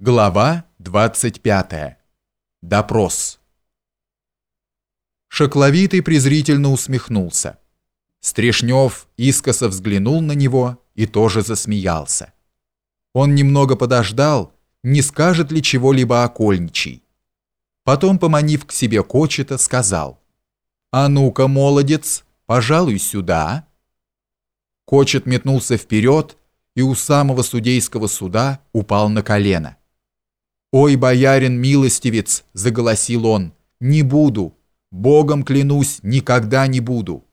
Глава 25. Допрос. Шокловитый презрительно усмехнулся. Стрешнев искоса взглянул на него и тоже засмеялся. Он немного подождал, не скажет ли чего-либо окольничий. Потом, поманив к себе Кочета, сказал, «А ну-ка, молодец, пожалуй, сюда». Кочет метнулся вперед и у самого судейского суда упал на колено. «Ой, боярин милостивец!» – заголосил он. «Не буду! Богом клянусь, никогда не буду!»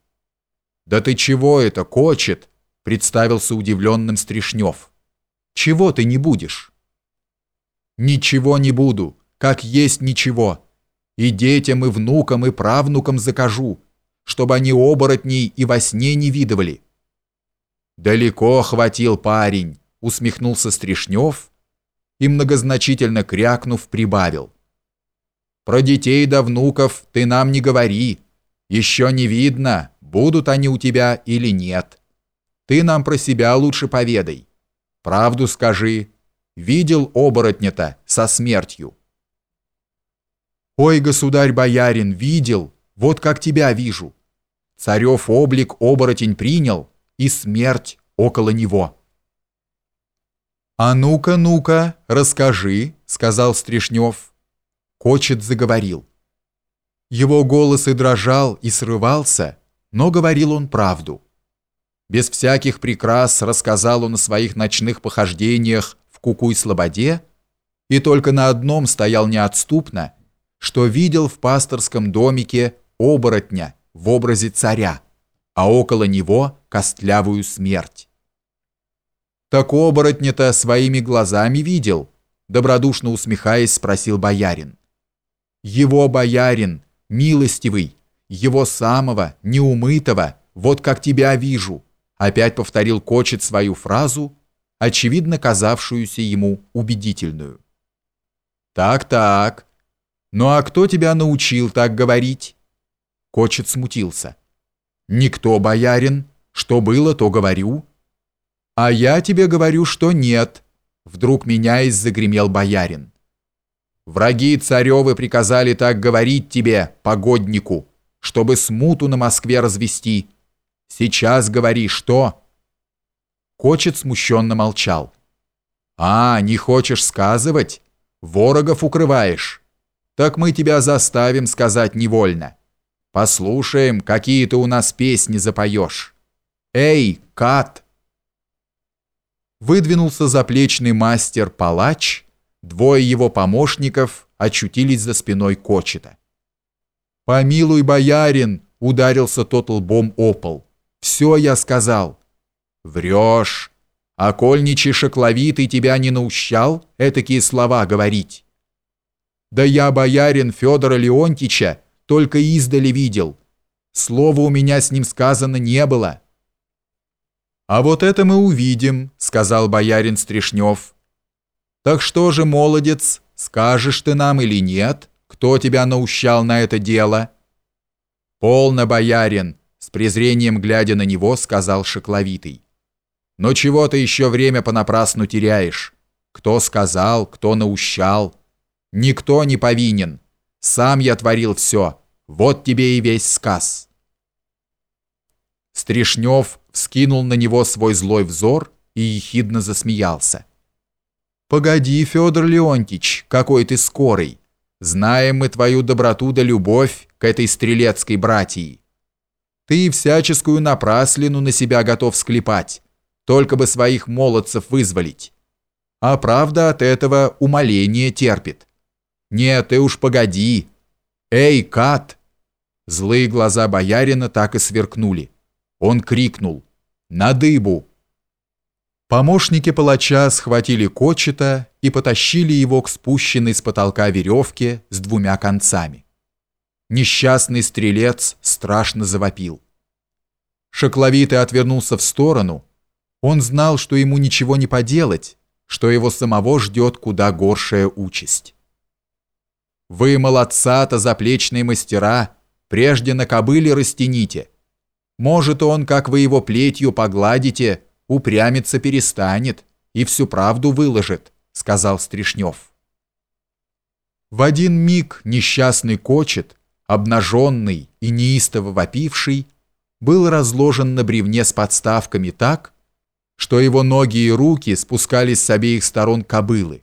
«Да ты чего это, кочет?» – представился удивленным Стришнев. «Чего ты не будешь?» «Ничего не буду, как есть ничего. И детям, и внукам, и правнукам закажу, чтобы они оборотней и во сне не видывали». «Далеко хватил парень», – усмехнулся Стришнев и многозначительно крякнув прибавил. «Про детей да внуков ты нам не говори. Еще не видно, будут они у тебя или нет. Ты нам про себя лучше поведай. Правду скажи. Видел оборотня-то со смертью?» «Ой, государь-боярин, видел, вот как тебя вижу. Царев облик оборотень принял, и смерть около него». «А ну-ка, ну-ка, расскажи», — сказал Стришнев. Кочет заговорил. Его голос и дрожал, и срывался, но говорил он правду. Без всяких прикрас рассказал он о своих ночных похождениях в Кукуй-Слободе, и только на одном стоял неотступно, что видел в пасторском домике оборотня в образе царя, а около него костлявую смерть. «Так оборотня-то своими глазами видел?» Добродушно усмехаясь, спросил боярин. «Его боярин, милостивый, его самого, неумытого, вот как тебя вижу», опять повторил Кочет свою фразу, очевидно казавшуюся ему убедительную. «Так-так. Ну а кто тебя научил так говорить?» Кочет смутился. «Никто, боярин. Что было, то говорю». «А я тебе говорю, что нет», — вдруг меняясь загремел боярин. «Враги царевы приказали так говорить тебе, погоднику, чтобы смуту на Москве развести. Сейчас говори, что?» Кочет смущенно молчал. «А, не хочешь сказывать? Ворогов укрываешь? Так мы тебя заставим сказать невольно. Послушаем, какие ты у нас песни запоешь. Эй, Кат!» Выдвинулся заплечный мастер-палач, двое его помощников очутились за спиной Кочета. «Помилуй, боярин!» — ударился тот лбом о пол. «Все я сказал». «Врешь! Окольничий шокловитый тебя не наущал этакие слова говорить?» «Да я, боярин Федора Леонтича, только издали видел. Слова у меня с ним сказано не было». «А вот это мы увидим», — сказал боярин Стришнев. «Так что же, молодец, скажешь ты нам или нет, кто тебя наущал на это дело?» «Полно, боярин», — с презрением глядя на него, сказал Шекловитый. «Но чего ты еще время понапрасну теряешь? Кто сказал, кто наущал? Никто не повинен. Сам я творил все. Вот тебе и весь сказ». Стришнев вскинул на него свой злой взор и ехидно засмеялся. «Погоди, Федор Леонтич, какой ты скорый! Знаем мы твою доброту да любовь к этой стрелецкой братьи. Ты всяческую напраслину на себя готов склепать, только бы своих молодцев вызволить. А правда от этого умоление терпит. Нет, ты уж погоди. Эй, Кат!» Злые глаза боярина так и сверкнули. Он крикнул «На дыбу!». Помощники палача схватили Кочета и потащили его к спущенной с потолка веревке с двумя концами. Несчастный стрелец страшно завопил. Шокловитый отвернулся в сторону. Он знал, что ему ничего не поделать, что его самого ждет куда горшая участь. «Вы молодца-то, заплечные мастера, прежде на кобыле растяните», может, он, как вы его плетью погладите, упрямиться перестанет и всю правду выложит. сказал Стришнев. В один миг несчастный кочет, обнаженный и неистово вопивший, был разложен на бревне с подставками так, что его ноги и руки спускались с обеих сторон кобылы,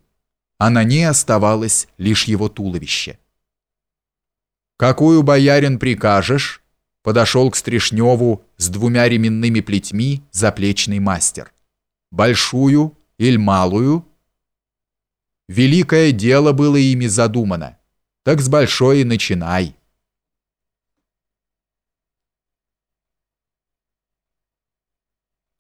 а на ней оставалось лишь его туловище. «Какую, боярин, прикажешь?» Подошел к Стришневу с двумя ременными плетьми заплечный мастер. «Большую или малую?» Великое дело было ими задумано. Так с большой и начинай.